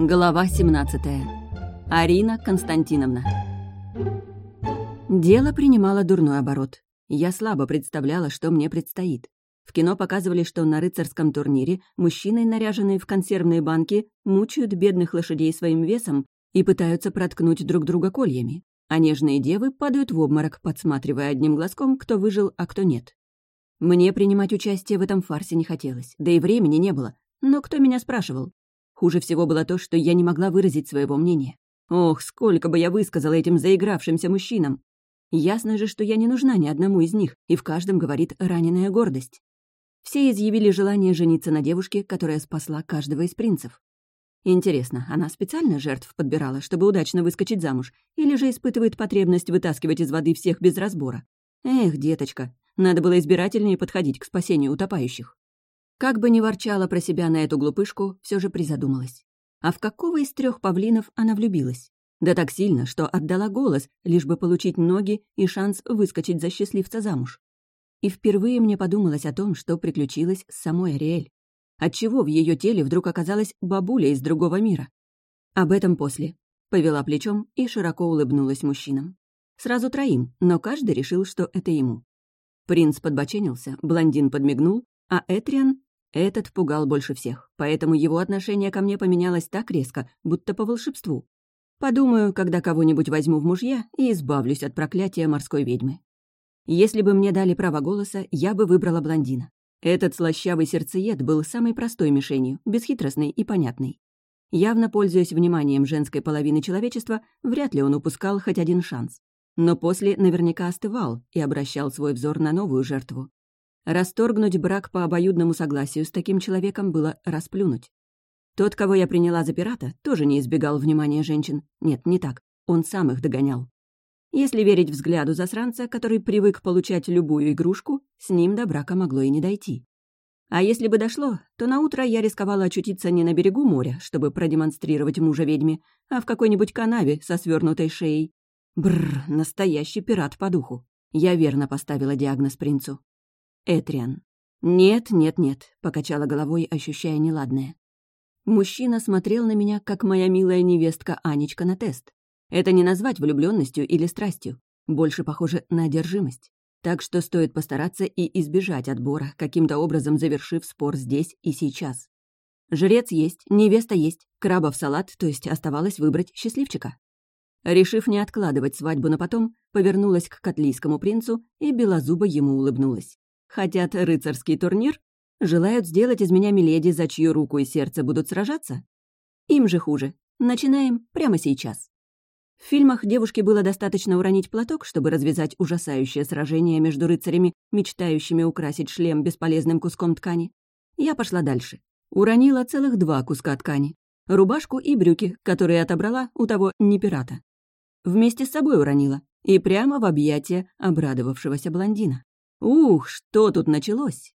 Глава 17. Арина Константиновна. Дело принимало дурной оборот. Я слабо представляла, что мне предстоит. В кино показывали, что на рыцарском турнире мужчины, наряженные в консервные банки, мучают бедных лошадей своим весом и пытаются проткнуть друг друга кольями, а нежные девы падают в обморок, подсматривая одним глазком, кто выжил, а кто нет. Мне принимать участие в этом фарсе не хотелось, да и времени не было. Но кто меня спрашивал? Хуже всего было то, что я не могла выразить своего мнения. Ох, сколько бы я высказала этим заигравшимся мужчинам! Ясно же, что я не нужна ни одному из них, и в каждом говорит раненая гордость. Все изъявили желание жениться на девушке, которая спасла каждого из принцев. Интересно, она специально жертв подбирала, чтобы удачно выскочить замуж, или же испытывает потребность вытаскивать из воды всех без разбора? Эх, деточка, надо было избирательнее подходить к спасению утопающих. Как бы ни ворчала про себя на эту глупышку, все же призадумалась. А в какого из трех павлинов она влюбилась? Да так сильно, что отдала голос, лишь бы получить ноги и шанс выскочить за счастливца замуж. И впервые мне подумалось о том, что приключилось с самой Ариэль. Отчего в ее теле вдруг оказалась бабуля из другого мира? Об этом после. Повела плечом и широко улыбнулась мужчинам. Сразу троим, но каждый решил, что это ему. Принц подбоченился, блондин подмигнул, а Этриан этот пугал больше всех, поэтому его отношение ко мне поменялось так резко, будто по волшебству. Подумаю, когда кого-нибудь возьму в мужья и избавлюсь от проклятия морской ведьмы. Если бы мне дали право голоса, я бы выбрала блондина. Этот слащавый сердцеед был самой простой мишенью, бесхитростной и понятной. Явно пользуясь вниманием женской половины человечества, вряд ли он упускал хоть один шанс. Но после наверняка остывал и обращал свой взор на новую жертву. Расторгнуть брак по обоюдному согласию с таким человеком было расплюнуть. Тот, кого я приняла за пирата, тоже не избегал внимания женщин. Нет, не так. Он сам их догонял. Если верить взгляду засранца, который привык получать любую игрушку, с ним до брака могло и не дойти. А если бы дошло, то на утро я рисковала очутиться не на берегу моря, чтобы продемонстрировать мужа ведьме, а в какой-нибудь канаве со свернутой шеей. Бррр, настоящий пират по духу. Я верно поставила диагноз принцу. Этриан. «Нет, нет, нет», — покачала головой, ощущая неладное. Мужчина смотрел на меня, как моя милая невестка Анечка на тест. Это не назвать влюбленностью или страстью. Больше похоже на одержимость. Так что стоит постараться и избежать отбора, каким-то образом завершив спор здесь и сейчас. Жрец есть, невеста есть, крабов салат, то есть оставалось выбрать счастливчика. Решив не откладывать свадьбу на потом, повернулась к котлийскому принцу и белозубо ему улыбнулась. Хотят рыцарский турнир? Желают сделать из меня миледи, за чью руку и сердце будут сражаться? Им же хуже. Начинаем прямо сейчас. В фильмах девушке было достаточно уронить платок, чтобы развязать ужасающее сражение между рыцарями, мечтающими украсить шлем бесполезным куском ткани. Я пошла дальше. Уронила целых два куска ткани. Рубашку и брюки, которые отобрала у того не пирата. Вместе с собой уронила. И прямо в объятия обрадовавшегося блондина. Ух, что тут началось!